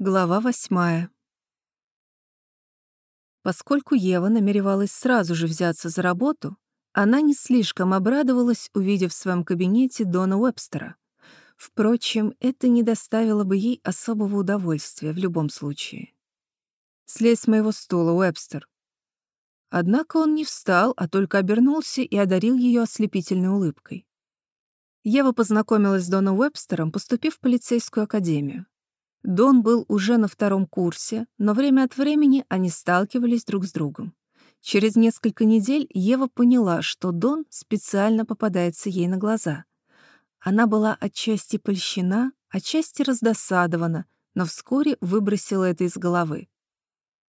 Глава восьмая. Поскольку Ева намеревалась сразу же взяться за работу, она не слишком обрадовалась, увидев в своем кабинете Дона Уэбстера. Впрочем, это не доставило бы ей особого удовольствия в любом случае. «Слезь с моего стула, Уэбстер». Однако он не встал, а только обернулся и одарил ее ослепительной улыбкой. Ева познакомилась с Доном Уэбстером, поступив в полицейскую академию. Дон был уже на втором курсе, но время от времени они сталкивались друг с другом. Через несколько недель Ева поняла, что Дон специально попадается ей на глаза. Она была отчасти польщена, отчасти раздосадована, но вскоре выбросила это из головы.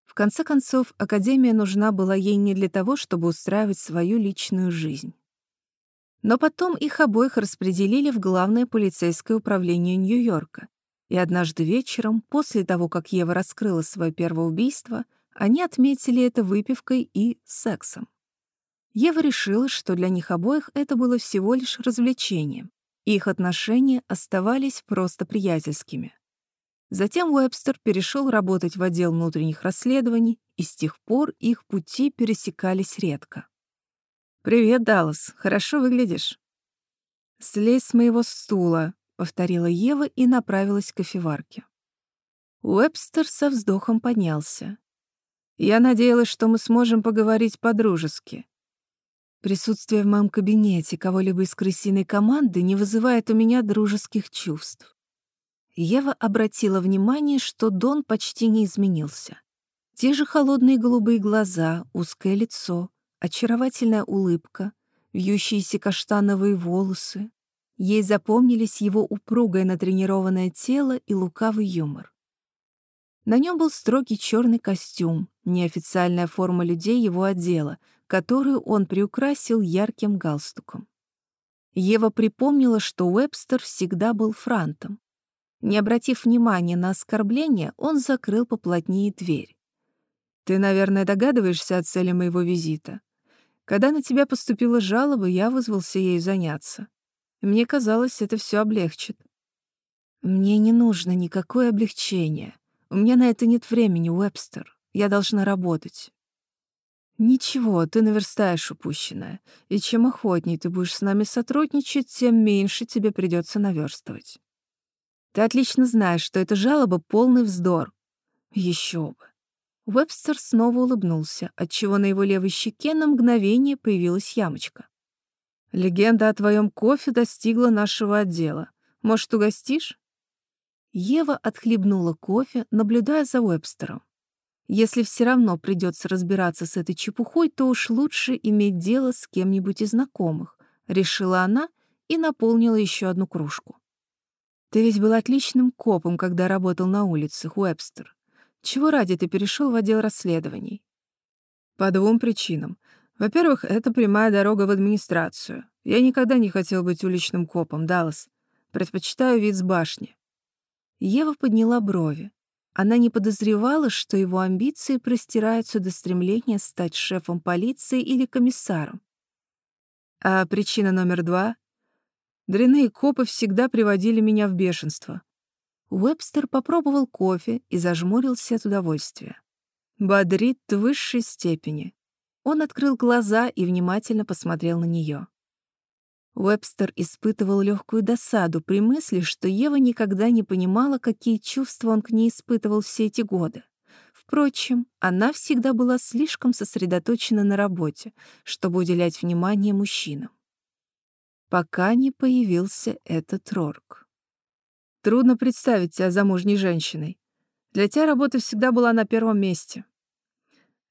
В конце концов, Академия нужна была ей не для того, чтобы устраивать свою личную жизнь. Но потом их обоих распределили в главное полицейское управление Нью-Йорка, и однажды вечером, после того, как Ева раскрыла свое первое убийство, они отметили это выпивкой и сексом. Ева решила, что для них обоих это было всего лишь развлечением, их отношения оставались просто приятельскими. Затем Уэбстер перешел работать в отдел внутренних расследований, и с тех пор их пути пересекались редко. «Привет, Даллас. Хорошо выглядишь». «Слезь с моего стула», — повторила Ева и направилась к кофеварке. Уэбстер со вздохом поднялся. «Я надеялась, что мы сможем поговорить по-дружески. Присутствие в моем кабинете кого-либо из крысиной команды не вызывает у меня дружеских чувств». Ева обратила внимание, что Дон почти не изменился. Те же холодные голубые глаза, узкое лицо, очаровательная улыбка, вьющиеся каштановые волосы, Ей запомнились его упругое натренированное тело и лукавый юмор. На нем был строгий черный костюм, неофициальная форма людей его отдела, которую он приукрасил ярким галстуком. Ева припомнила, что Уэбстер всегда был франтом. Не обратив внимания на оскорбление, он закрыл поплотнее дверь. «Ты, наверное, догадываешься о цели моего визита. Когда на тебя поступила жалоба, я вызвался ею заняться. Мне казалось, это все облегчит. Мне не нужно никакое облегчение. У меня на это нет времени, Уэбстер. Я должна работать. Ничего, ты наверстаешь упущенное. И чем охотнее ты будешь с нами сотрудничать, тем меньше тебе придется наверстывать. Ты отлично знаешь, что эта жалоба — полный вздор. Еще бы. Уэбстер снова улыбнулся, отчего на его левой щеке на мгновение появилась ямочка. Легенда о твоем кофе достигла нашего отдела. Может, угостишь?» Ева отхлебнула кофе, наблюдая за Уэбстером. Если все равно придется разбираться с этой чепухой, то уж лучше иметь дело с кем-нибудь из знакомых, решила она и наполнила еще одну кружку. Ты ведь был отличным копом, когда работал на улицах, Уэбстер. Чего ради ты перешел в отдел расследований? По двум причинам. Во-первых, это прямая дорога в администрацию. Я никогда не хотел быть уличным копом, Даллас. Предпочитаю вид с башни. Ева подняла брови. Она не подозревала, что его амбиции простираются до стремления стать шефом полиции или комиссаром. А причина номер два? Дряные копы всегда приводили меня в бешенство. Уэбстер попробовал кофе и зажмурился от удовольствия. Бодрит в высшей степени. Он открыл глаза и внимательно посмотрел на нее. Уэбстер испытывал легкую досаду при мысли, что Ева никогда не понимала, какие чувства он к ней испытывал все эти годы. Впрочем, она всегда была слишком сосредоточена на работе, чтобы уделять внимание мужчинам. Пока не появился этот Рорк. Трудно представить тебя замужней женщиной. Для тебя работа всегда была на первом месте.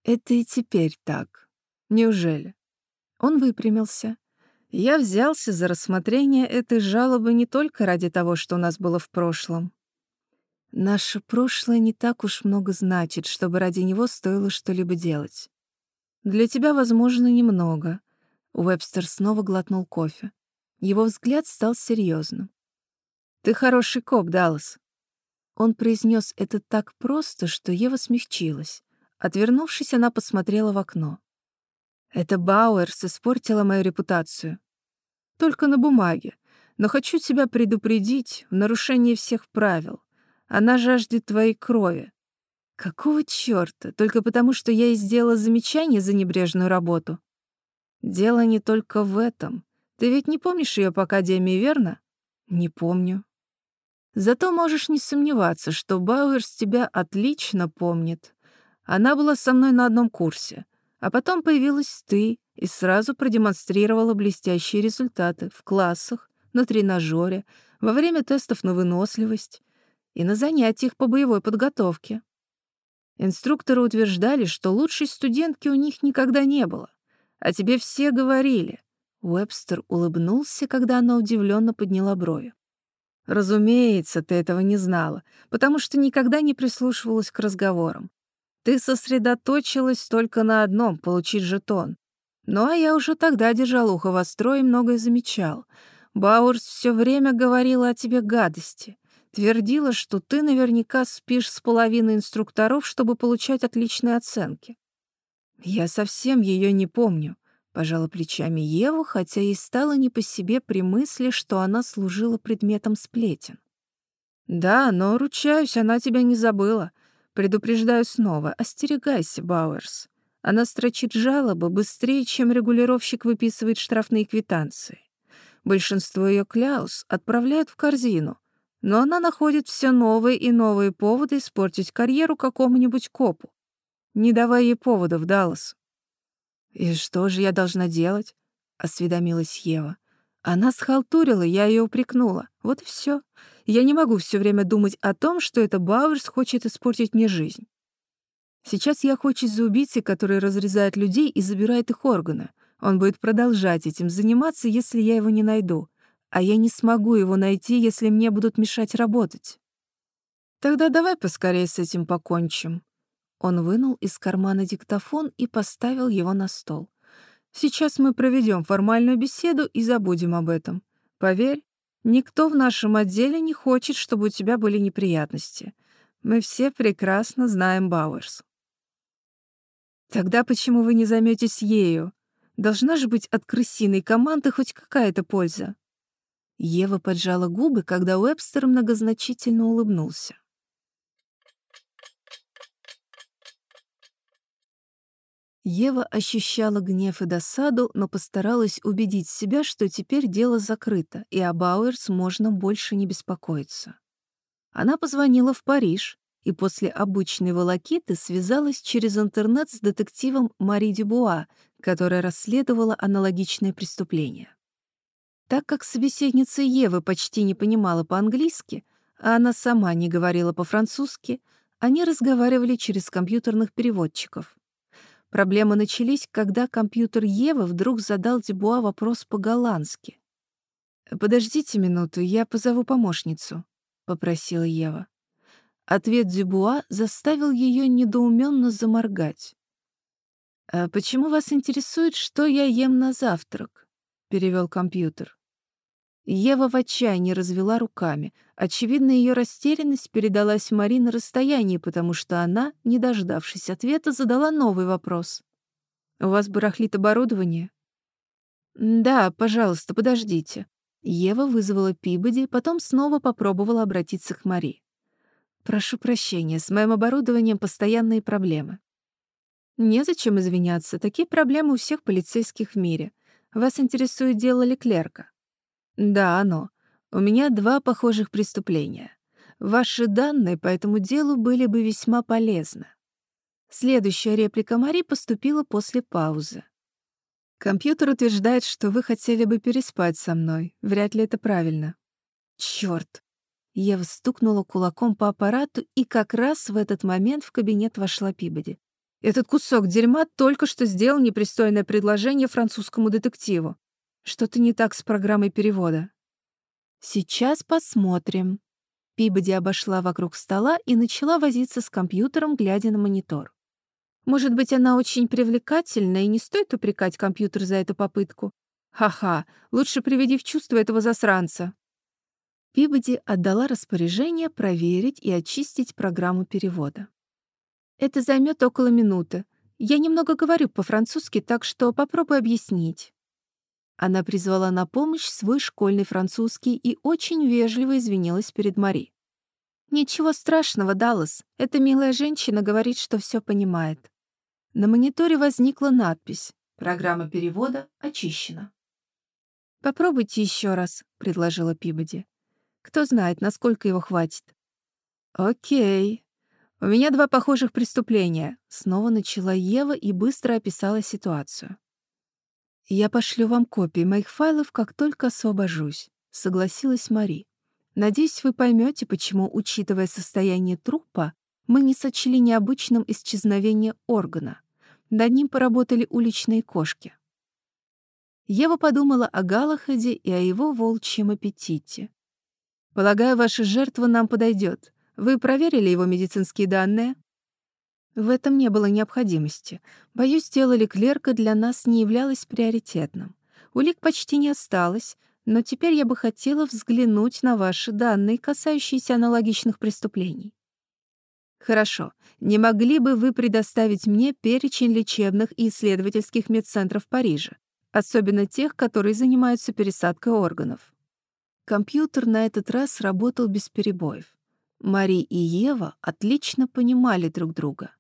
Это и теперь так. Неужели? Он выпрямился. Я взялся за рассмотрение этой жалобы не только ради того, что у нас было в прошлом. Наше прошлое не так уж много значит, чтобы ради него стоило что-либо делать. Для тебя, возможно, немного. Уэбстер снова глотнул кофе. Его взгляд стал серьезным. Ты хороший коп, Даллас. Он произнес это так просто, что Ева смягчилась. Отвернувшись, она посмотрела в окно. Это Бауэрс испортила мою репутацию. Только на бумаге. Но хочу тебя предупредить в нарушении всех правил. Она жаждет твоей крови. Какого чёрта? Только потому, что я ей сделала замечание за небрежную работу? Дело не только в этом. Ты ведь не помнишь её по Академии, верно? Не помню. Зато можешь не сомневаться, что Бауэрс тебя отлично помнит. Она была со мной на одном курсе, а потом появилась ты и сразу продемонстрировала блестящие результаты в классах, на тренажере, во время тестов на выносливость и на занятиях по боевой подготовке. Инструкторы утверждали, что лучшей студентки у них никогда не было. А тебе все говорили. Уэбстер улыбнулся, когда она удивленно подняла брови. Разумеется, ты этого не знала, потому что никогда не прислушивалась к разговорам. Ты сосредоточилась только на одном — получить жетон. Ну, а я уже тогда держал ухо востро и многое замечал. Бауэрс все время говорила о тебе гадости. Твердила, что ты наверняка спишь с половиной инструкторов, чтобы получать отличные оценки. Я совсем ее не помню, пожала плечами Ева, хотя ей стало не по себе при мысли, что она служила предметом сплетен. Да, но ручаюсь, она тебя не забыла. Предупреждаю снова, остерегайся, Бауэрс. Она строчит жалобы быстрее, чем регулировщик выписывает штрафные квитанции. Большинство ее кляус отправляют в корзину, но она находит все новые и новые поводы испортить карьеру какому-нибудь копу. Не давай ей поводов, Даллас. «И что же я должна делать?» — осведомилась Ева. Она схалтурила, я ее упрекнула. Вот и все. Я не могу все время думать о том, что это Бауэрс хочет испортить мне жизнь. Сейчас я охочусь за убийцей, который разрезает людей и забирает их органы. Он будет продолжать этим заниматься, если я его не найду а я не смогу его найти, если мне будут мешать работать. Тогда давай поскорее с этим покончим. Он вынул из кармана диктофон и поставил его на стол. Сейчас мы проведем формальную беседу и забудем об этом. Поверь, никто в нашем отделе не хочет, чтобы у тебя были неприятности. Мы все прекрасно знаем Бауэрс. Тогда почему вы не займетесь ею? Должна же быть от крысиной команды хоть какая-то польза. Ева поджала губы, когда Уэбстер многозначительно улыбнулся. Ева ощущала гнев и досаду, но постаралась убедить себя, что теперь дело закрыто, и о Бауэрс можно больше не беспокоиться. Она позвонила в Париж и после обычной волокиты связалась через интернет с детективом Мари Дюбуа, которая расследовала аналогичное преступление. Так как собеседница Евы почти не понимала по-английски, а она сама не говорила по-французски, они разговаривали через компьютерных переводчиков. Проблемы начались, когда компьютер Евы вдруг задал Дебуа вопрос по-голландски. «Подождите минуту, я позову помощницу», — попросила Ева. Ответ Дюбуа заставил ее недоуменно заморгать. «А почему вас интересует, что я ем на завтрак?» — перевел компьютер. Ева в отчаянии развела руками. Очевидно, ее растерянность передалась Мари на расстоянии, потому что она, не дождавшись ответа, задала новый вопрос. «У вас барахлит оборудование?» «Да, пожалуйста, подождите». Ева вызвала Пибоди, потом снова попробовала обратиться к Мари. «Прошу прощения, с моим оборудованием постоянные проблемы». «Незачем извиняться, такие проблемы у всех полицейских в мире. Вас интересует дело Леклерка? Да, оно. У меня два похожих преступления. Ваши данные по этому делу были бы весьма полезны. Следующая реплика Мари поступила после паузы. Компьютер утверждает, что вы хотели бы переспать со мной. Вряд ли это правильно. Чёрт! Ева стукнула кулаком по аппарату, и как раз в этот момент в кабинет вошла Пибоди. Этот кусок дерьма только что сделал непристойное предложение французскому детективу. Что-то не так с программой перевода. Сейчас посмотрим. Пибоди обошла вокруг стола и начала возиться с компьютером, глядя на монитор. Может быть, она очень привлекательна, и не стоит упрекать компьютер за эту попытку. Ха-ха, лучше приведи в чувство этого засранца. Пибоди отдала распоряжение проверить и очистить программу перевода. Это займет около минуты. Я немного говорю по-французски, так что попробуй объяснить». Она призвала на помощь свой школьный французский и очень вежливо извинилась перед Мари. «Ничего страшного, Даллас. Эта милая женщина говорит, что все понимает». На мониторе возникла надпись «Программа перевода очищена». «Попробуйте еще раз», — предложила Пибоди. «Кто знает, насколько его хватит». «Окей. У меня два похожих преступления», — снова начала Ева и быстро описала ситуацию. «Я пошлю вам копии моих файлов, как только освобожусь», — согласилась Мари. «Надеюсь, вы поймете, почему, учитывая состояние трупа, мы не сочли необычным исчезновение органа. Над ним поработали уличные кошки». Ева подумала о Галахаде и о его волчьем аппетите. «Полагаю, ваша жертва нам подойдет. Вы проверили его медицинские данные?» В этом не было необходимости. Боюсь, дело Леклерка для нас не являлось приоритетным. Улик почти не осталось, но теперь я бы хотела взглянуть на ваши данные, касающиеся аналогичных преступлений. Хорошо. Не могли бы вы предоставить мне перечень лечебных и исследовательских медцентров Парижа, особенно тех, которые занимаются пересадкой органов? Компьютер на этот раз работал без перебоев. Мари и Ева отлично понимали друг друга.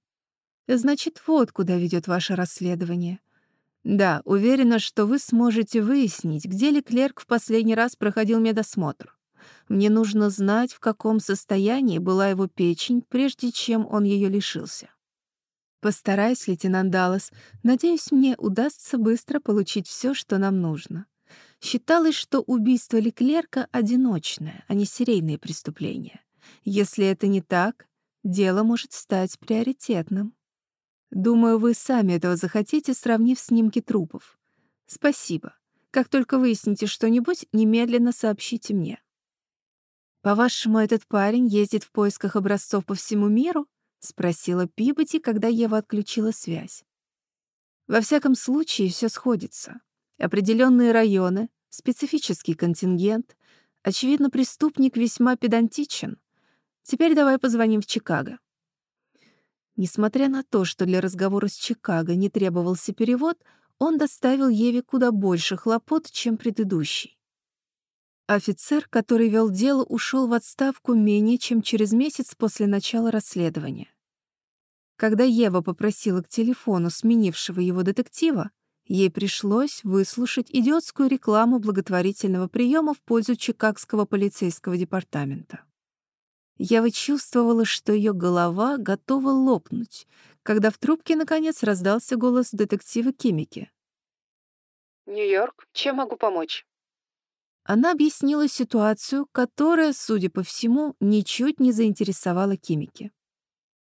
Значит, вот куда ведет ваше расследование. Да, уверена, что вы сможете выяснить, где Леклерк в последний раз проходил медосмотр. Мне нужно знать, в каком состоянии была его печень, прежде чем он ее лишился. Постараюсь, лейтенант Даллас. Надеюсь, мне удастся быстро получить все, что нам нужно. Считалось, что убийство Леклерка — одиночное, а не серийное преступление. Если это не так, дело может стать приоритетным. Думаю, вы сами этого захотите, сравнив снимки трупов. Спасибо. Как только выясните что-нибудь, немедленно сообщите мне. По-вашему, этот парень ездит в поисках образцов по всему миру? спросила Пиботи, когда Ева отключила связь. Во всяком случае, все сходится. Определенные районы, специфический контингент. Очевидно, преступник весьма педантичен. Теперь давай позвоним в Чикаго. Несмотря на то, что для разговора с Чикаго не требовался перевод, он доставил Еве куда больше хлопот, чем предыдущий. Офицер, который вел дело, ушел в отставку менее чем через месяц после начала расследования. Когда Ева попросила к телефону сменившего его детектива, ей пришлось выслушать идиотскую рекламу благотворительного приема в пользу Чикагского полицейского департамента. Я чувствовала, что ее голова готова лопнуть, когда в трубке, наконец, раздался голос детектива Кимики. «Нью-Йорк, чем могу помочь?» Она объяснила ситуацию, которая, судя по всему, ничуть не заинтересовала Кимики.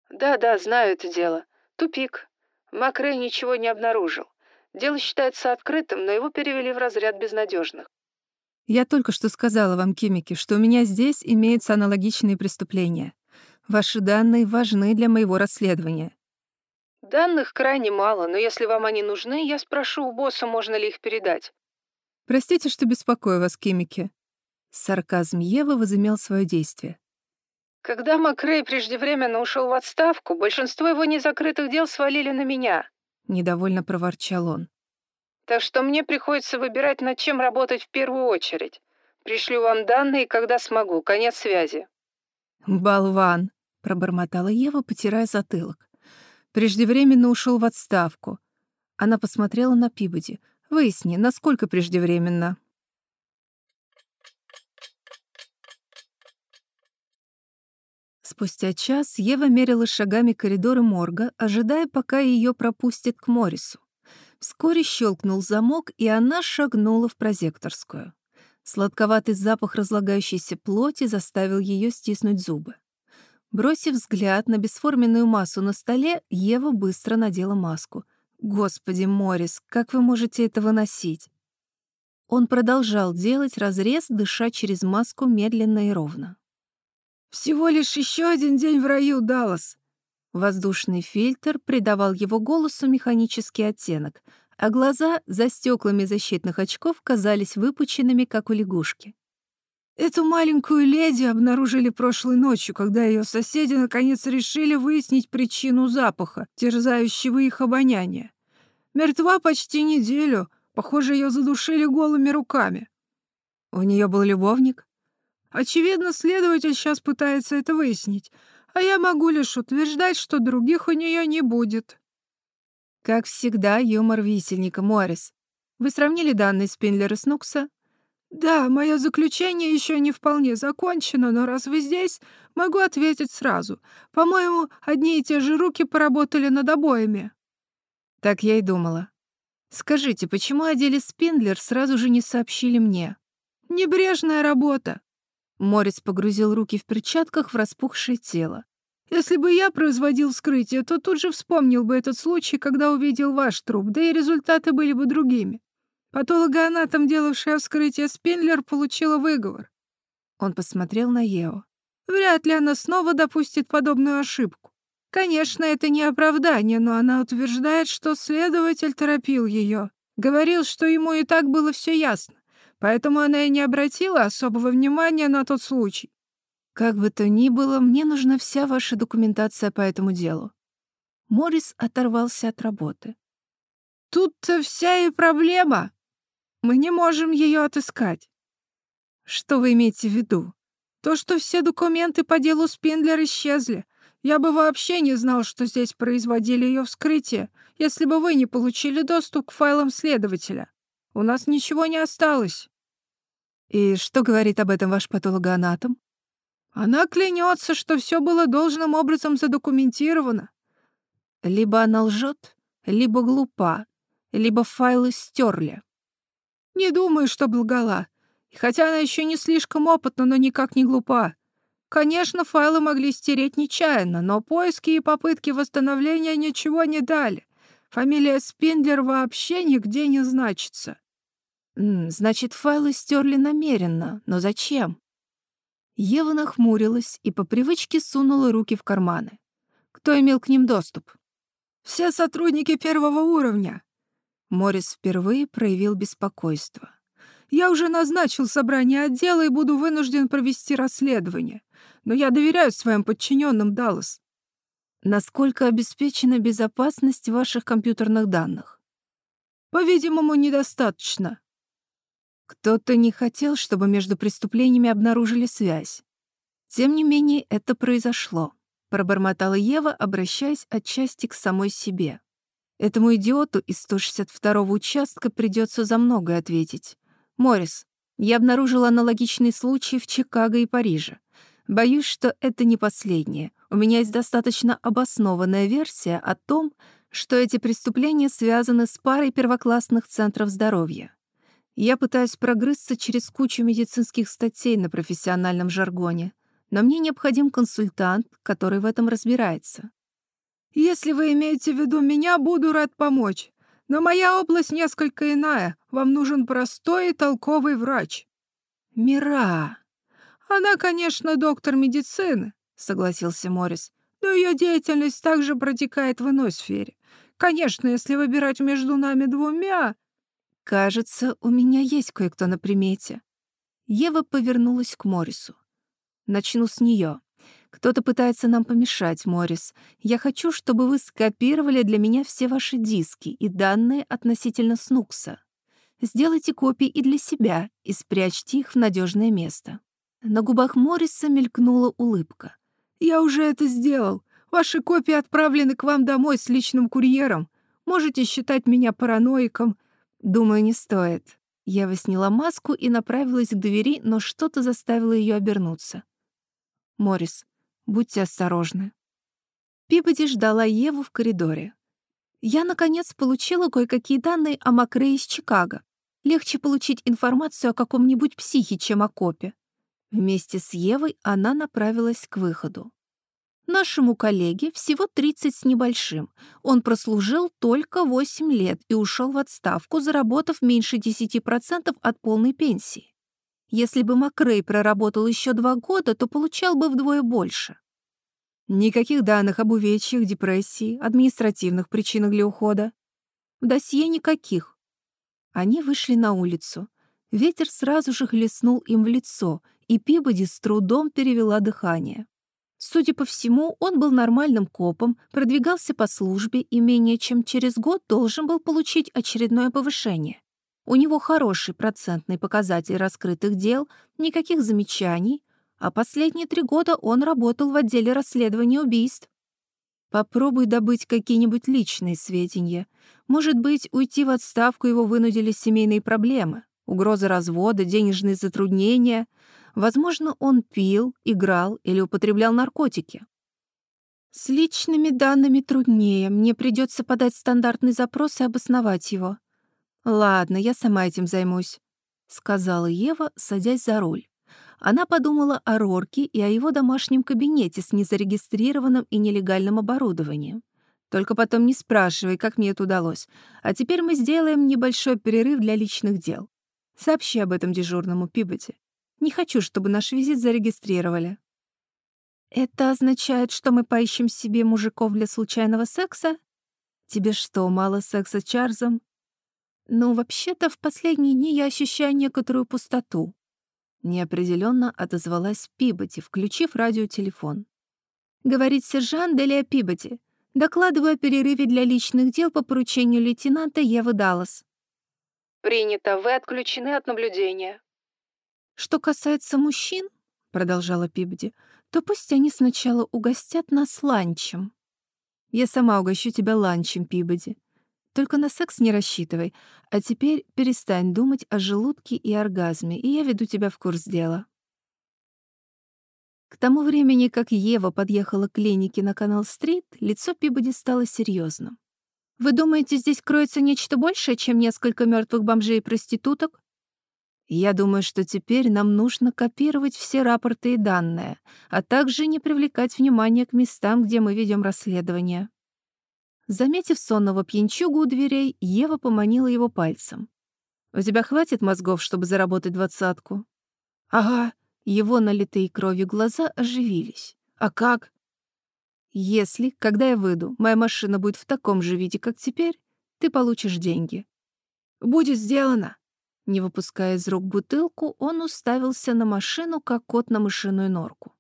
«Да-да, знаю это дело. Тупик. Макрей ничего не обнаружил. Дело считается открытым, но его перевели в разряд безнадежных. Я только что сказала вам, Кимики, что у меня здесь имеются аналогичные преступления. Ваши данные важны для моего расследования. Данных крайне мало, но если вам они нужны, я спрошу у босса, можно ли их передать. Простите, что беспокою вас, Кимики. Сарказм Евы возымел свое действие. Когда Макрей преждевременно ушел в отставку, большинство его незакрытых дел свалили на меня. Недовольно проворчал он. Так что мне приходится выбирать, над чем работать в первую очередь. Пришлю вам данные, когда смогу. Конец связи». «Болван», — пробормотала Ева, потирая затылок. «Преждевременно ушел в отставку». Она посмотрела на Пибоди. «Выясни, насколько преждевременно». Спустя час Ева мерила шагами коридоры морга, ожидая, пока ее пропустят к Морису. Вскоре щелкнул замок, и она шагнула в прозекторскую. Сладковатый запах разлагающейся плоти заставил ее стиснуть зубы. Бросив взгляд на бесформенную массу на столе, Ева быстро надела маску. «Господи, Морис, как вы можете это выносить?» Он продолжал делать разрез, дыша через маску медленно и ровно. «Всего лишь еще один день в раю, Даллас. Воздушный фильтр придавал его голосу механический оттенок, а глаза за стеклами защитных очков казались выпученными, как у лягушки. Эту маленькую леди обнаружили прошлой ночью, когда ее соседи наконец решили выяснить причину запаха, терзающего их обоняние. Мертва почти неделю, похоже, ее задушили голыми руками. У нее был любовник? Очевидно, следователь сейчас пытается это выяснить, а я могу лишь утверждать, что других у нее не будет». Как всегда, юмор висельника Моррис. Вы сравнили данные Спинлера с Нукса? Да, мое заключение еще не вполне закончено, но раз вы здесь, могу ответить сразу. По-моему, одни и те же руки поработали над обоями. Так я и думала. Скажите, почему о деле Спиндлер сразу же не сообщили мне? Небрежная работа. Морис погрузил руки в перчатках в распухшее тело. Если бы я производил вскрытие, то тут же вспомнил бы этот случай, когда увидел ваш труп, да и результаты были бы другими. Патологоанатом, делавшая вскрытие Спиндлер, получила выговор. Он посмотрел на Ео. Вряд ли она снова допустит подобную ошибку. Конечно, это не оправдание, но она утверждает, что следователь торопил ее. Говорил, что ему и так было все ясно. Поэтому она и не обратила особого внимания на тот случай. Как бы то ни было, мне нужна вся ваша документация по этому делу. Морис оторвался от работы. Тут-то вся и проблема. Мы не можем ее отыскать. Что вы имеете в виду? То, что все документы по делу Спиндлер исчезли. Я бы вообще не знал, что здесь производили ее вскрытие, если бы вы не получили доступ к файлам следователя. У нас ничего не осталось. И что говорит об этом ваш патологоанатом? Она клянется, что все было должным образом задокументировано. Либо она лжет, либо глупа, либо файлы стерли. Не думаю, что лгала. Хотя она еще не слишком опытна, но никак не глупа. Конечно, файлы могли стереть нечаянно, но поиски и попытки восстановления ничего не дали. Фамилия Спиндлер вообще нигде не значится. Значит, файлы стерли намеренно, но зачем? Ева нахмурилась и по привычке сунула руки в карманы. Кто имел к ним доступ? Все сотрудники первого уровня. Морис впервые проявил беспокойство. Я уже назначил собрание отдела и буду вынужден провести расследование. Но я доверяю своим подчиненным, Даллас. Насколько обеспечена безопасность ваших компьютерных данных? По-видимому, недостаточно. Кто-то не хотел, чтобы между преступлениями обнаружили связь. Тем не менее, это произошло, пробормотала Ева, обращаясь отчасти к самой себе. Этому идиоту из 162-го участка придется за многое ответить. Моррис, я обнаружила аналогичные случаи в Чикаго и Париже. Боюсь, что это не последнее. У меня есть достаточно обоснованная версия о том, что эти преступления связаны с парой первоклассных центров здоровья. Я пытаюсь прогрызться через кучу медицинских статей на профессиональном жаргоне, но мне необходим консультант, который в этом разбирается. Если вы имеете в виду меня, буду рад помочь. Но моя область несколько иная. Вам нужен простой и толковый врач. Мира. Она, конечно, доктор медицины, согласился Морис. Но ее деятельность также протекает в иной сфере. Конечно, если выбирать между нами двумя, «Кажется, у меня есть кое-кто на примете». Ева повернулась к Морису. «Начну с нее. Кто-то пытается нам помешать, Морис. Я хочу, чтобы вы скопировали для меня все ваши диски и данные относительно Снукса. Сделайте копии и для себя и спрячьте их в надежное место». На губах Морриса мелькнула улыбка. «Я уже это сделал. Ваши копии отправлены к вам домой с личным курьером. Можете считать меня параноиком, «Думаю, не стоит». Ева сняла маску и направилась к двери, но что-то заставило ее обернуться. «Моррис, будьте осторожны». Пибоди ждала Еву в коридоре. «Я, наконец, получила кое-какие данные о Макре из Чикаго. Легче получить информацию о каком-нибудь психе, чем о копе». Вместе с Евой она направилась к выходу. Нашему коллеге всего 30 с небольшим. Он прослужил только 8 лет и ушел в отставку, заработав меньше 10% от полной пенсии. Если бы Макрей проработал еще два года, то получал бы вдвое больше. Никаких данных об увечьях, депрессии, административных причинах для ухода. В досье никаких. Они вышли на улицу. Ветер сразу же хлестнул им в лицо, и Пибоди с трудом перевела дыхание. Судя по всему, он был нормальным копом, продвигался по службе и менее чем через год должен был получить очередное повышение. У него хороший процентный показатель раскрытых дел, никаких замечаний, а последние три года он работал в отделе расследования убийств. Попробуй добыть какие-нибудь личные сведения. Может быть, уйти в отставку его вынудили семейные проблемы, угроза развода, денежные затруднения. Возможно, он пил, играл или употреблял наркотики. С личными данными труднее. Мне придется подать стандартный запрос и обосновать его. Ладно, я сама этим займусь, сказала Ева, садясь за руль. Она подумала о Рорке и о его домашнем кабинете с незарегистрированным и нелегальным оборудованием. Только потом не спрашивай, как мне это удалось. А теперь мы сделаем небольшой перерыв для личных дел. Сообщи об этом дежурному Пиботи. Не хочу, чтобы наш визит зарегистрировали. Это означает, что мы поищем себе мужиков для случайного секса? Тебе что, мало секса с Чарльзом? Ну, вообще-то, в последние дни я ощущаю некоторую пустоту. Неопределенно отозвалась Пиботи, включив радиотелефон. Говорит сержант Делия Пиботи. Докладываю о перерыве для личных дел по поручению лейтенанта Евы Даллас. Принято. Вы отключены от наблюдения. Что касается мужчин, продолжала Пиботи, то пусть они сначала угостят нас ланчем. Я сама угощу тебя ланчем, Пибоди. Только на секс не рассчитывай. А теперь перестань думать о желудке и оргазме, и я веду тебя в курс дела. К тому времени, как Ева подъехала к клинике на Канал-стрит, лицо Пибоди стало серьезным. «Вы думаете, здесь кроется нечто большее, чем несколько мертвых бомжей и проституток?» «Я думаю, что теперь нам нужно копировать все рапорты и данные, а также не привлекать внимание к местам, где мы ведем расследование», Заметив сонного пьянчугу у дверей, Ева поманила его пальцем. «У тебя хватит мозгов, чтобы заработать двадцатку?» «Ага». Его налитые кровью глаза оживились. «А как?» «Если, когда я выйду, моя машина будет в таком же виде, как теперь, ты получишь деньги». «Будет сделано!» Не выпуская из рук бутылку, он уставился на машину, как кот на мышиную норку.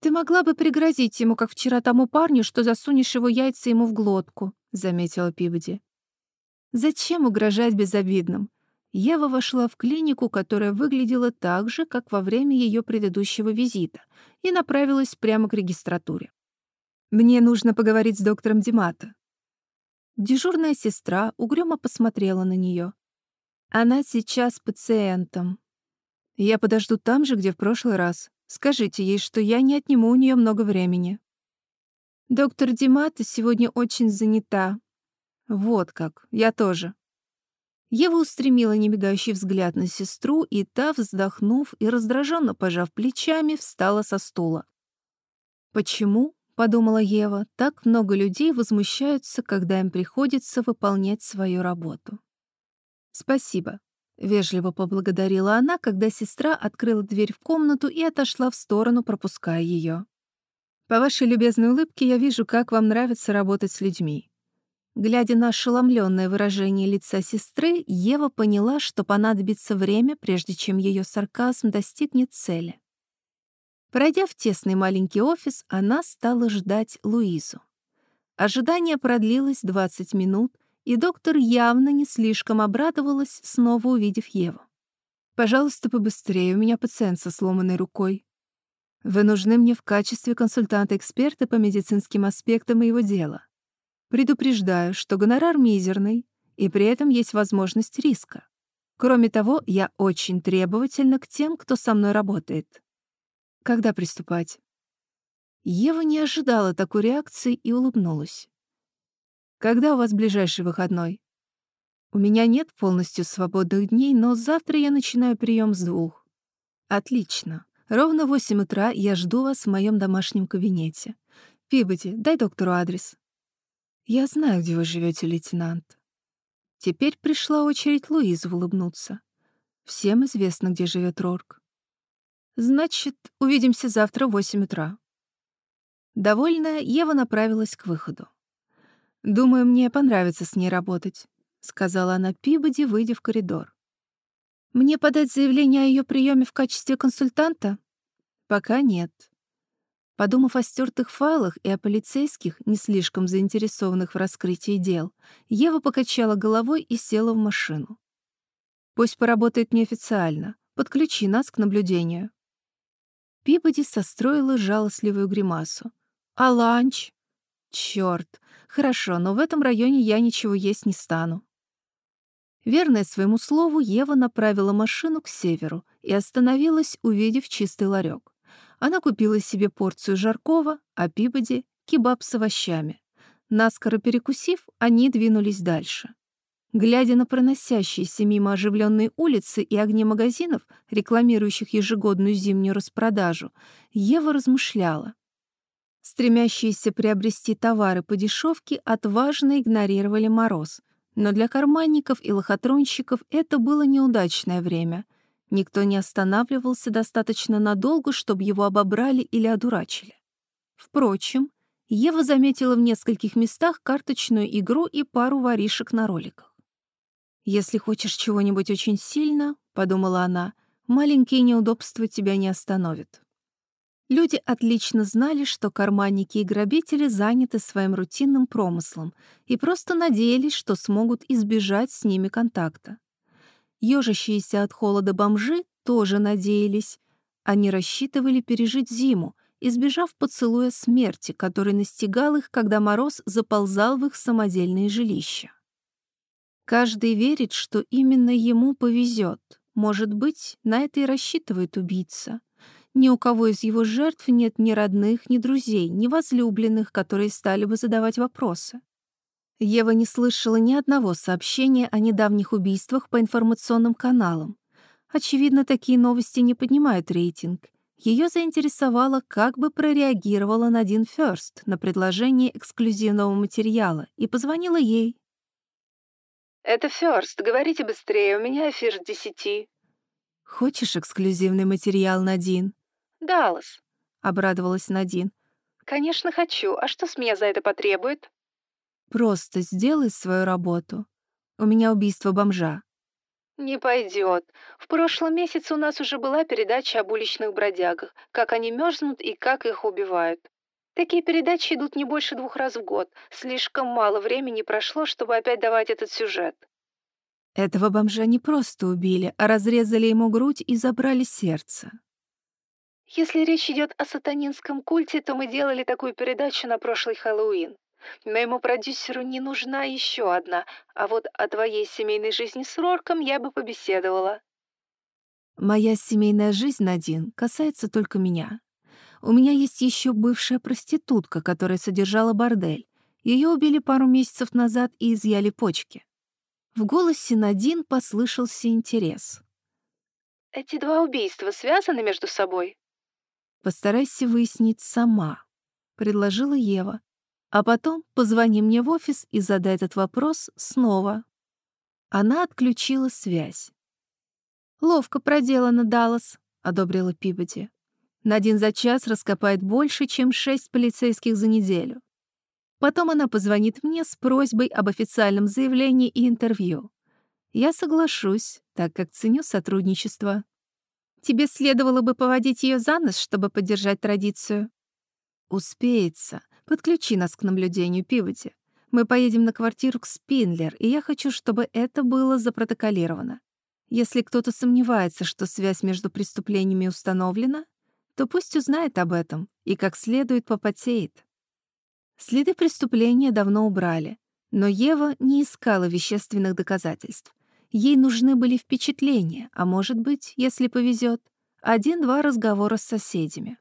«Ты могла бы пригрозить ему, как вчера тому парню, что засунешь его яйца ему в глотку», — заметила Пиводи. «Зачем угрожать безобидным?» Ева вошла в клинику, которая выглядела так же, как во время ее предыдущего визита, и направилась прямо к регистратуре. «Мне нужно поговорить с доктором Димата». Дежурная сестра угрюмо посмотрела на нее. «Она сейчас пациентом. Я подожду там же, где в прошлый раз», Скажите ей, что я не отниму у нее много времени. Доктор Димата сегодня очень занята. Вот как, я тоже. Ева устремила немигающий взгляд на сестру, и та, вздохнув и раздраженно пожав плечами, встала со стула. «Почему?» — подумала Ева, — «так много людей возмущаются, когда им приходится выполнять свою работу». «Спасибо. Вежливо поблагодарила она, когда сестра открыла дверь в комнату и отошла в сторону, пропуская ее. «По вашей любезной улыбке я вижу, как вам нравится работать с людьми». Глядя на ошеломленное выражение лица сестры, Ева поняла, что понадобится время, прежде чем ее сарказм достигнет цели. Пройдя в тесный маленький офис, она стала ждать Луизу. Ожидание продлилось 20 минут, и доктор явно не слишком обрадовалась, снова увидев Еву. «Пожалуйста, побыстрее, у меня пациент со сломанной рукой. Вы нужны мне в качестве консультанта-эксперта по медицинским аспектам моего дела. Предупреждаю, что гонорар мизерный, и при этом есть возможность риска. Кроме того, я очень требовательна к тем, кто со мной работает. Когда приступать?» Ева не ожидала такой реакции и улыбнулась. Когда у вас ближайший выходной? У меня нет полностью свободных дней, но завтра я начинаю прием с двух. Отлично. Ровно в восемь утра я жду вас в моем домашнем кабинете. Пибоди, дай доктору адрес. Я знаю, где вы живете, лейтенант. Теперь пришла очередь Луизы улыбнуться. Всем известно, где живет Рорк. Значит, увидимся завтра в восемь утра. Довольная, Ева направилась к выходу. «Думаю, мне понравится с ней работать», — сказала она Пибоди, выйдя в коридор. «Мне подать заявление о ее приеме в качестве консультанта?» «Пока нет». Подумав о стертых файлах и о полицейских, не слишком заинтересованных в раскрытии дел, Ева покачала головой и села в машину. «Пусть поработает неофициально. Подключи нас к наблюдению». Пибоди состроила жалостливую гримасу. «А ланч?» «Чёрт! Хорошо, но в этом районе я ничего есть не стану». Верная своему слову, Ева направила машину к северу и остановилась, увидев чистый ларек. Она купила себе порцию жаркого, а Пибоди — кебаб с овощами. Наскоро перекусив, они двинулись дальше. Глядя на проносящиеся мимо оживленные улицы и огни магазинов, рекламирующих ежегодную зимнюю распродажу, Ева размышляла. Стремящиеся приобрести товары по дешевке отважно игнорировали мороз, но для карманников и лохотронщиков это было неудачное время. Никто не останавливался достаточно надолго, чтобы его обобрали или одурачили. Впрочем, Ева заметила в нескольких местах карточную игру и пару воришек на роликах. «Если хочешь чего-нибудь очень сильно, — подумала она, — маленькие неудобства тебя не остановят». Люди отлично знали, что карманники и грабители заняты своим рутинным промыслом и просто надеялись, что смогут избежать с ними контакта. Ёжащиеся от холода бомжи тоже надеялись. Они рассчитывали пережить зиму, избежав поцелуя смерти, который настигал их, когда мороз заползал в их самодельные жилища. Каждый верит, что именно ему повезет. Может быть, на это и рассчитывает убийца. Ни у кого из его жертв нет ни родных, ни друзей, ни возлюбленных, которые стали бы задавать вопросы. Ева не слышала ни одного сообщения о недавних убийствах по информационным каналам. Очевидно, такие новости не поднимают рейтинг. Ее заинтересовало, как бы прореагировала Надин Фёрст на предложение эксклюзивного материала, и позвонила ей. «Это Фёрст, говорите быстрее, у меня эфир с десяти». «Хочешь эксклюзивный материал, Надин?» «Даллас». Обрадовалась Надин. «Конечно хочу. А что с меня за это потребует?» «Просто сделай свою работу. У меня убийство бомжа». «Не пойдет. В прошлом месяце у нас уже была передача об уличных бродягах, как они мерзнут и как их убивают. Такие передачи идут не больше двух раз в год. Слишком мало времени прошло, чтобы опять давать этот сюжет. Этого бомжа не просто убили, а разрезали ему грудь и забрали сердце. Если речь идет о сатанинском культе, то мы делали такую передачу на прошлый Хэллоуин. Моему продюсеру не нужна еще одна, а вот о твоей семейной жизни с Рорком я бы побеседовала. Моя семейная жизнь, Надин, касается только меня. У меня есть еще бывшая проститутка, которая содержала бордель. Ее убили пару месяцев назад и изъяли почки. В голосе Надин послышался интерес. «Эти два убийства связаны между собой?» «Постарайся выяснить сама», — предложила Ева. «А потом позвони мне в офис и задай этот вопрос снова». Она отключила связь. «Ловко проделано, Даллас», — одобрила Пибоди. На один за час раскопает больше, чем шесть полицейских за неделю. Потом она позвонит мне с просьбой об официальном заявлении и интервью. Я соглашусь, так как ценю сотрудничество. Тебе следовало бы поводить ее за нос, чтобы поддержать традицию. Успеется. Подключи нас к наблюдению Пивоти. Мы поедем на квартиру к Спинлер, и я хочу, чтобы это было запротоколировано. Если кто-то сомневается, что связь между преступлениями установлена, то пусть узнает об этом и как следует попотеет. Следы преступления давно убрали, но Ева не искала вещественных доказательств. Ей нужны были впечатления, а может быть, если повезет, один-два разговора с соседями.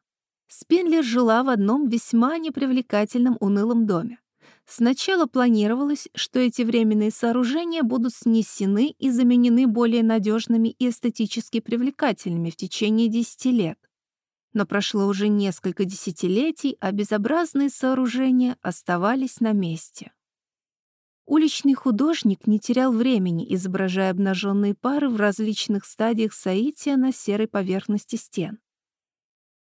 Спинлер жила в одном весьма непривлекательном унылом доме. Сначала планировалось, что эти временные сооружения будут снесены и заменены более надежными и эстетически привлекательными в течение 10 лет но прошло уже несколько десятилетий, а безобразные сооружения оставались на месте. Уличный художник не терял времени, изображая обнаженные пары в различных стадиях соития на серой поверхности стен.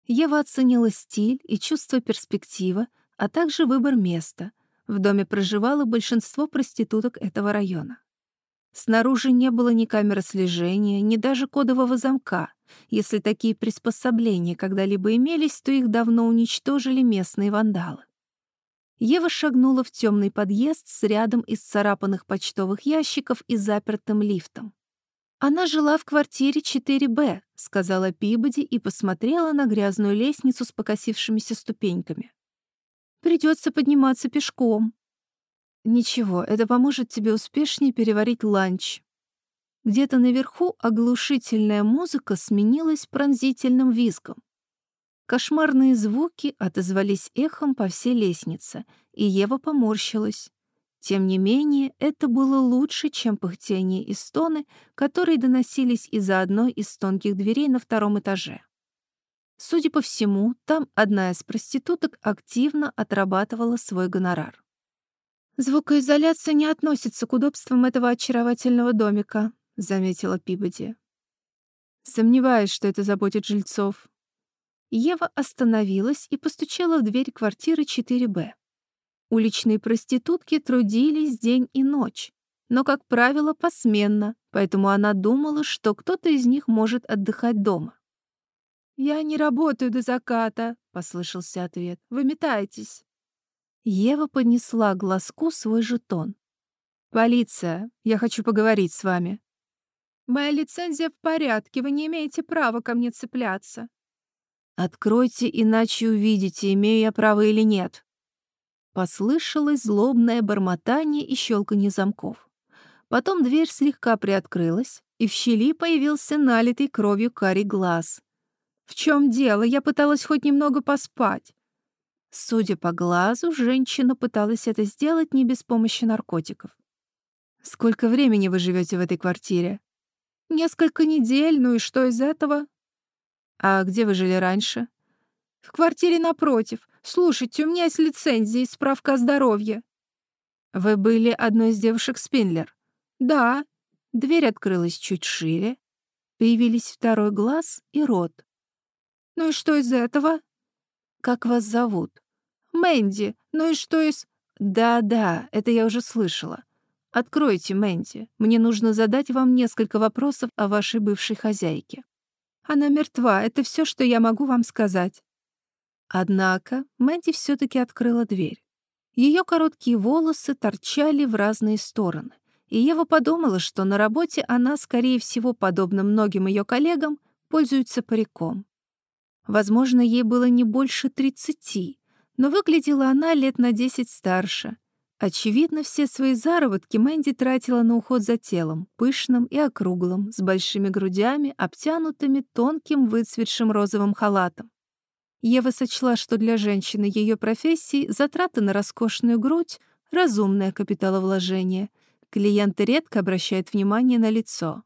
Ева оценила стиль и чувство перспективы, а также выбор места. В доме проживало большинство проституток этого района. Снаружи не было ни камеры слежения, ни даже кодового замка. Если такие приспособления когда-либо имелись, то их давно уничтожили местные вандалы. Ева шагнула в темный подъезд с рядом из царапанных почтовых ящиков и запертым лифтом. Она жила в квартире 4Б, сказала Пибоди и посмотрела на грязную лестницу с покосившимися ступеньками. Придется подниматься пешком. Ничего, это поможет тебе успешнее переварить ланч. Где-то наверху оглушительная музыка сменилась пронзительным визгом. Кошмарные звуки отозвались эхом по всей лестнице, и Ева поморщилась. Тем не менее, это было лучше, чем пыхтение и стоны, которые доносились из-за одной из тонких дверей на втором этаже. Судя по всему, там одна из проституток активно отрабатывала свой гонорар. «Звукоизоляция не относится к удобствам этого очаровательного домика», — заметила Пибоди. «Сомневаюсь, что это заботит жильцов». Ева остановилась и постучала в дверь квартиры 4Б. Уличные проститутки трудились день и ночь, но, как правило, посменно, поэтому она думала, что кто-то из них может отдыхать дома. «Я не работаю до заката», — послышался ответ. «Вы метаетесь». Ева поднесла глазку свой жетон. «Полиция, я хочу поговорить с вами». «Моя лицензия в порядке, вы не имеете права ко мне цепляться». «Откройте, иначе увидите, имею я право или нет». Послышалось злобное бормотание и щелканье замков. Потом дверь слегка приоткрылась, и в щели появился налитый кровью карий глаз — в чем дело? Я пыталась хоть немного поспать. Судя по глазу, женщина пыталась это сделать не без помощи наркотиков. Сколько времени вы живете в этой квартире? Несколько недель, ну и что из этого? А где вы жили раньше? В квартире напротив. Слушайте, у меня есть лицензия и справка о здоровье. Вы были одной из девушек Спинлер? Да. Дверь открылась чуть шире. Появились второй глаз и рот. Ну и что из этого? Как вас зовут? Мэнди. Ну и что из... Да-да, это я уже слышала. Откройте, Мэнди. Мне нужно задать вам несколько вопросов о вашей бывшей хозяйке. Она мертва, это все, что я могу вам сказать. Однако Мэнди все таки открыла дверь. Ее короткие волосы торчали в разные стороны, и Ева подумала, что на работе она, скорее всего, подобно многим ее коллегам, пользуется париком. Возможно, ей было не больше тридцати, но выглядела она лет на десять старше. Очевидно, все свои заработки Мэнди тратила на уход за телом, пышным и округлым, с большими грудями, обтянутыми тонким выцветшим розовым халатом. Ева сочла, что для женщины ее профессии затраты на роскошную грудь — разумное капиталовложение. Клиенты редко обращают внимание на лицо.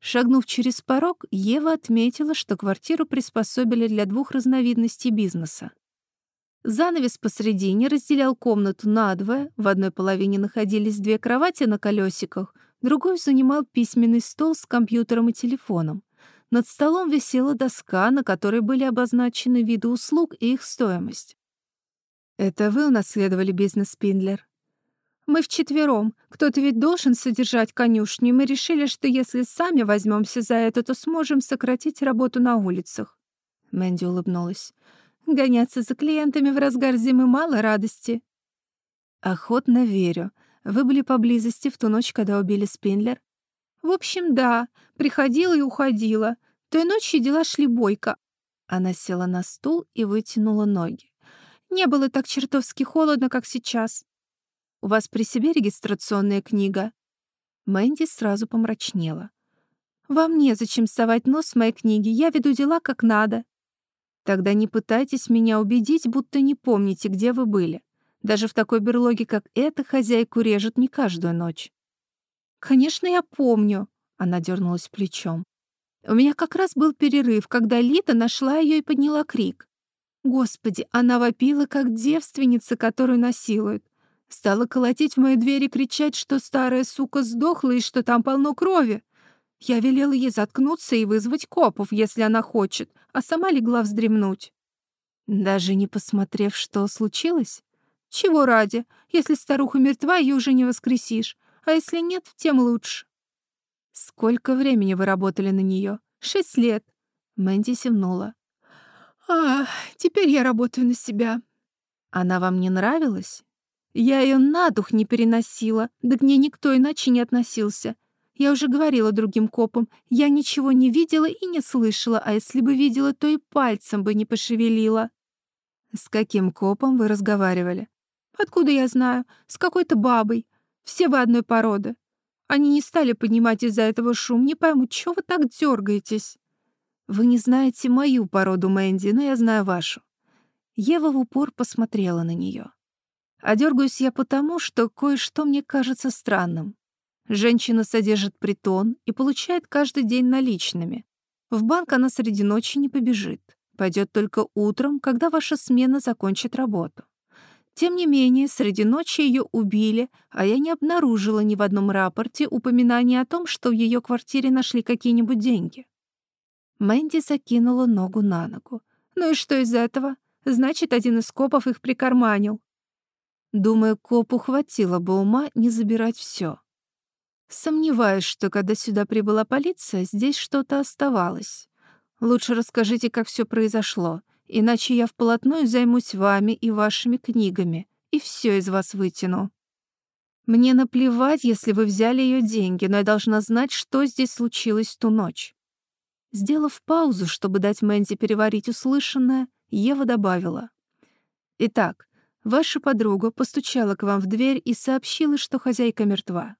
Шагнув через порог, Ева отметила, что квартиру приспособили для двух разновидностей бизнеса. Занавес посредине разделял комнату надвое, в одной половине находились две кровати на колесиках, другой занимал письменный стол с компьютером и телефоном. Над столом висела доска, на которой были обозначены виды услуг и их стоимость. «Это вы унаследовали бизнес Пиндлер?» Мы вчетвером. Кто-то ведь должен содержать конюшню, и мы решили, что если сами возьмемся за это, то сможем сократить работу на улицах. Мэнди улыбнулась. Гоняться за клиентами в разгар зимы мало радости. Охотно верю. Вы были поблизости в ту ночь, когда убили Спинлер? В общем, да. Приходила и уходила. Той ночью дела шли бойко. Она села на стул и вытянула ноги. Не было так чертовски холодно, как сейчас. У вас при себе регистрационная книга?» Мэнди сразу помрачнела. «Вам незачем совать нос в мои книги, я веду дела как надо». «Тогда не пытайтесь меня убедить, будто не помните, где вы были. Даже в такой берлоге, как эта, хозяйку режет не каждую ночь». «Конечно, я помню», — она дернулась плечом. «У меня как раз был перерыв, когда Лита нашла ее и подняла крик. Господи, она вопила, как девственница, которую насилуют. Стала колотить в мою дверь и кричать, что старая сука сдохла и что там полно крови. Я велела ей заткнуться и вызвать копов, если она хочет, а сама легла вздремнуть. Даже не посмотрев, что случилось? Чего ради? Если старуха мертва, ее уже не воскресишь. А если нет, тем лучше. Сколько времени вы работали на нее? Шесть лет. Мэнди севнула. А, теперь я работаю на себя. Она вам не нравилась? Я ее на дух не переносила, да к ней никто иначе не относился. Я уже говорила другим копам, я ничего не видела и не слышала, а если бы видела, то и пальцем бы не пошевелила. С каким копом вы разговаривали? Откуда я знаю? С какой-то бабой. Все вы одной породы. Они не стали поднимать из-за этого шум. Не пойму, чего вы так дергаетесь? Вы не знаете мою породу, Мэнди, но я знаю вашу. Ева в упор посмотрела на нее. А дергаюсь я потому, что кое-что мне кажется странным. Женщина содержит притон и получает каждый день наличными. В банк она среди ночи не побежит. Пойдет только утром, когда ваша смена закончит работу. Тем не менее, среди ночи ее убили, а я не обнаружила ни в одном рапорте упоминания о том, что в ее квартире нашли какие-нибудь деньги. Мэнди закинула ногу на ногу. Ну и что из этого? Значит, один из копов их прикарманил. Думаю, копу хватило бы ума не забирать все. Сомневаюсь, что когда сюда прибыла полиция, здесь что-то оставалось. Лучше расскажите, как все произошло, иначе я вплотную займусь вами и вашими книгами, и все из вас вытяну. Мне наплевать, если вы взяли ее деньги, но я должна знать, что здесь случилось ту ночь. Сделав паузу, чтобы дать Мэнди переварить услышанное, Ева добавила. «Итак, ваша подруга постучала к вам в дверь и сообщила, что хозяйка мертва.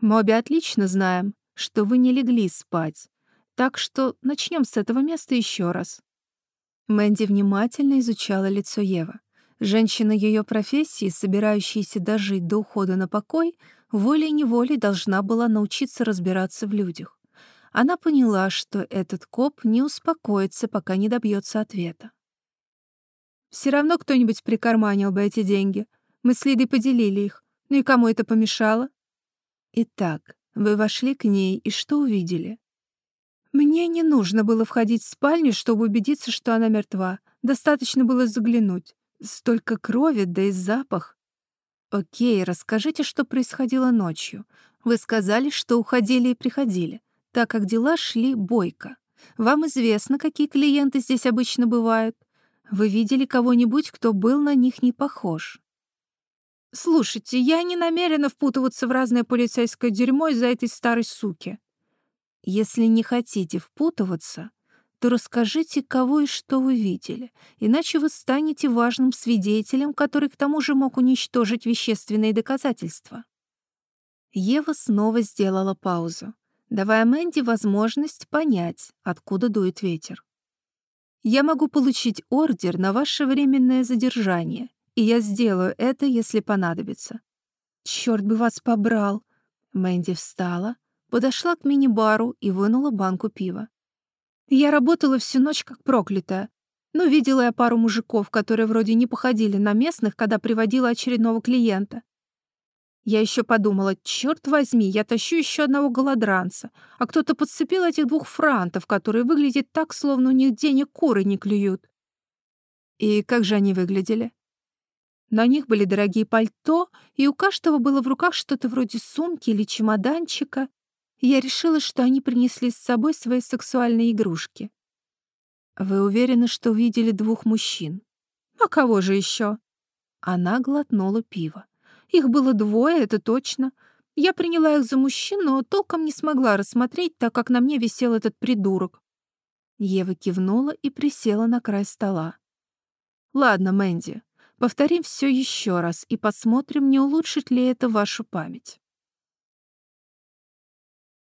Мы обе отлично знаем, что вы не легли спать, так что начнем с этого места еще раз». Мэнди внимательно изучала лицо Евы. Женщина ее профессии, собирающаяся дожить до ухода на покой, волей-неволей должна была научиться разбираться в людях. Она поняла, что этот коп не успокоится, пока не добьется ответа. Все равно кто-нибудь прикарманил бы эти деньги. Мы с Лидой поделили их. Ну и кому это помешало? Итак, вы вошли к ней и что увидели? Мне не нужно было входить в спальню, чтобы убедиться, что она мертва. Достаточно было заглянуть. Столько крови, да и запах. Окей, расскажите, что происходило ночью. Вы сказали, что уходили и приходили, так как дела шли бойко. Вам известно, какие клиенты здесь обычно бывают. Вы видели кого-нибудь, кто был на них не похож? Слушайте, я не намерена впутываться в разное полицейское дерьмо из-за этой старой суки. Если не хотите впутываться, то расскажите, кого и что вы видели, иначе вы станете важным свидетелем, который к тому же мог уничтожить вещественные доказательства. Ева снова сделала паузу, давая Мэнди возможность понять, откуда дует ветер. «Я могу получить ордер на ваше временное задержание, и я сделаю это, если понадобится». «Чёрт бы вас побрал!» Мэнди встала, подошла к мини-бару и вынула банку пива. Я работала всю ночь как проклятая. Но видела я пару мужиков, которые вроде не походили на местных, когда приводила очередного клиента. Я еще подумала, черт возьми, я тащу еще одного голодранца, а кто-то подцепил этих двух франтов, которые выглядят так, словно у них денег куры не клюют. И как же они выглядели? На них были дорогие пальто, и у каждого было в руках что-то вроде сумки или чемоданчика я решила, что они принесли с собой свои сексуальные игрушки. Вы уверены, что увидели двух мужчин? А кого же еще? Она глотнула пиво. Их было двое, это точно. Я приняла их за мужчин, но толком не смогла рассмотреть, так как на мне висел этот придурок. Ева кивнула и присела на край стола. «Ладно, Мэнди, повторим все еще раз и посмотрим, не улучшит ли это вашу память.